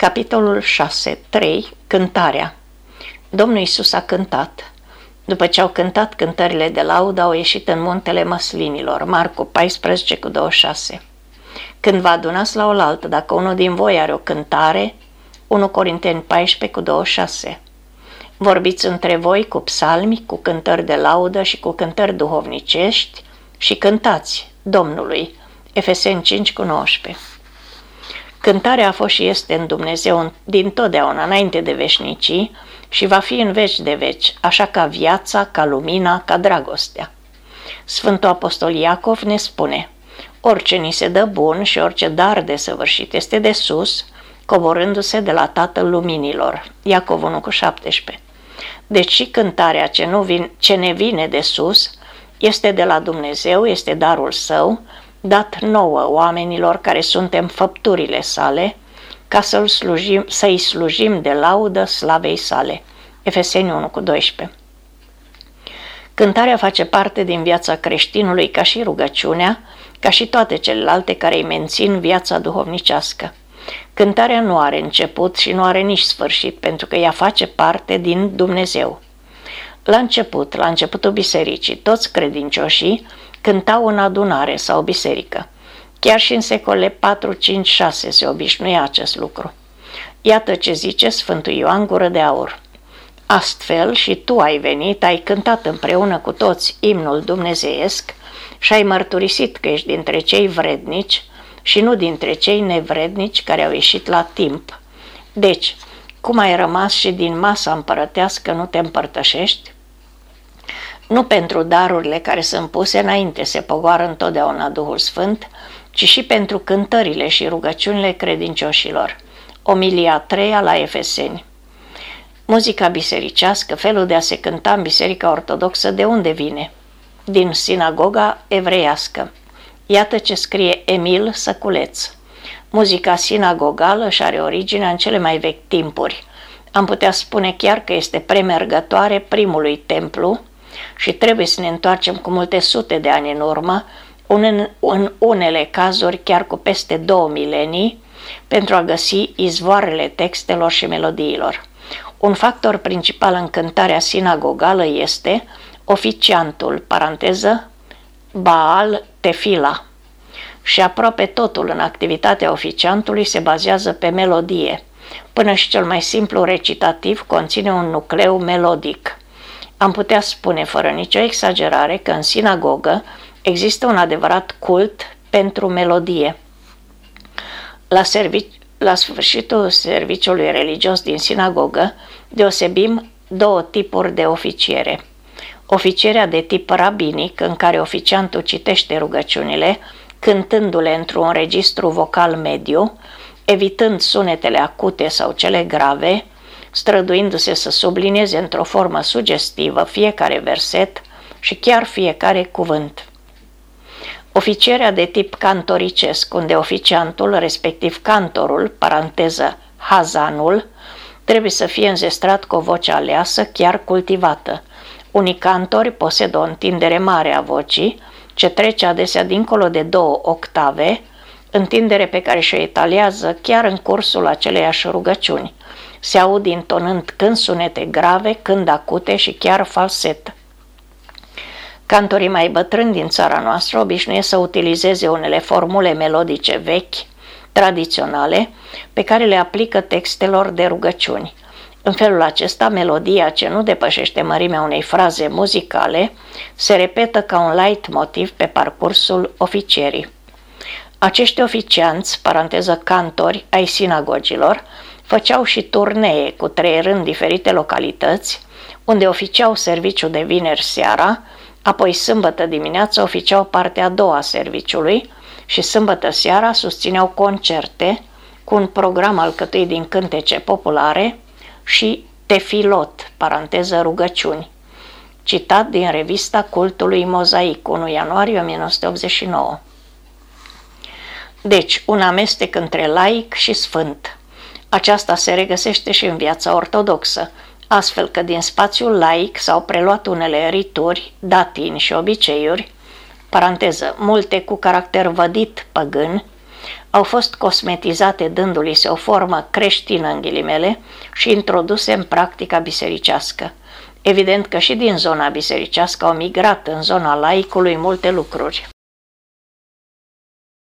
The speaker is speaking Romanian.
Capitolul 6. 3. Cântarea Domnul Isus a cântat. După ce au cântat cântările de laudă, au ieșit în muntele măslinilor, Marcu 14 cu 26. Când vă adunați la oaltă, dacă unul din voi are o cântare, 1 Corinteni 14 cu 26. Vorbiți între voi cu psalmi, cu cântări de laudă și cu cântări duhovnicești și cântați Domnului. Efeseni 5 cu 19. Cântarea a fost și este în Dumnezeu din totdeauna, înainte de veșnicii, și va fi în veci de veci, așa ca viața, ca lumina, ca dragostea. Sfântul Apostol Iacov ne spune, orice ni se dă bun și orice dar de săvârșit este de sus, coborându-se de la Tatăl Luminilor. Iacov 1 cu 17. Deci și cântarea ce, nu vin, ce ne vine de sus este de la Dumnezeu, este darul său, dat nouă oamenilor care suntem făpturile sale, ca să-l slujim, să-i slujim de laudă slavei sale. Efeseni 1 cu 12 Cântarea face parte din viața creștinului ca și rugăciunea, ca și toate celelalte care îi mențin viața duhovnicească. Cântarea nu are început și nu are nici sfârșit, pentru că ea face parte din Dumnezeu. La început, la începutul bisericii, toți credincioșii cântau în adunare sau biserică. Chiar și în secolele 4, 5, 6 se obișnuia acest lucru. Iată ce zice Sfântul Ioan Gură de Aur. Astfel și tu ai venit, ai cântat împreună cu toți imnul dumnezeiesc și ai mărturisit că ești dintre cei vrednici și nu dintre cei nevrednici care au ieșit la timp. Deci, cum ai rămas și din masa împărătească nu te împărtășești? Nu pentru darurile care sunt puse înainte se pogoară întotdeauna Duhul Sfânt, ci și pentru cântările și rugăciunile credincioșilor. Omilia 3 la Efeseni Muzica bisericească, felul de a se cânta în Biserica Ortodoxă, de unde vine? Din sinagoga evreiască. Iată ce scrie Emil Săculeț. Muzica sinagogală și are originea în cele mai vechi timpuri. Am putea spune chiar că este premergătoare primului templu, și trebuie să ne întoarcem cu multe sute de ani în urmă, în, în unele cazuri chiar cu peste două milenii, pentru a găsi izvoarele textelor și melodiilor. Un factor principal în cântarea sinagogală este oficiantul, paranteză, Baal Tefila. Și aproape totul în activitatea oficiantului se bazează pe melodie, până și cel mai simplu recitativ conține un nucleu melodic. Am putea spune fără nicio exagerare că în sinagogă există un adevărat cult pentru melodie. La, servici, la sfârșitul serviciului religios din sinagogă deosebim două tipuri de oficiere. Oficierea de tip rabinic, în care oficiantul citește rugăciunile, cântându-le într-un registru vocal mediu, evitând sunetele acute sau cele grave, străduindu-se să sublinieze într-o formă sugestivă fiecare verset și chiar fiecare cuvânt. Oficierea de tip cantoricesc, unde oficiantul, respectiv cantorul, paranteză hazanul, trebuie să fie înzestrat cu o voce aleasă, chiar cultivată. Unii cantori posedă o întindere mare a vocii, ce trece adesea dincolo de două octave, întindere pe care și-o etalează chiar în cursul aceleiași rugăciuni – se aud intonând când sunete grave, când acute și chiar falset. Cantorii mai bătrâni din țara noastră obișnuiesc să utilizeze unele formule melodice vechi, tradiționale, pe care le aplică textelor de rugăciuni. În felul acesta, melodia ce nu depășește mărimea unei fraze muzicale se repetă ca un light motiv pe parcursul oficierii. Acești oficianți, paranteză cantori ai sinagogilor, făceau și turnee cu trei rând diferite localități, unde oficiau serviciu de vineri seara, apoi sâmbătă dimineața oficiau partea a doua a serviciului și sâmbătă seara susțineau concerte cu un program alcătuit din cântece populare și tefilot, paranteză rugăciuni, citat din revista Cultului Mozaic, 1 ianuarie 1989. Deci, un amestec între laic și sfânt. Aceasta se regăsește și în viața ortodoxă, astfel că din spațiul laic s-au preluat unele rituri, datini și obiceiuri, paranteză, multe cu caracter vădit păgân, au fost cosmetizate dându-li se o formă creștină în ghilimele și introduse în practica bisericească. Evident că și din zona bisericească au migrat în zona laicului multe lucruri.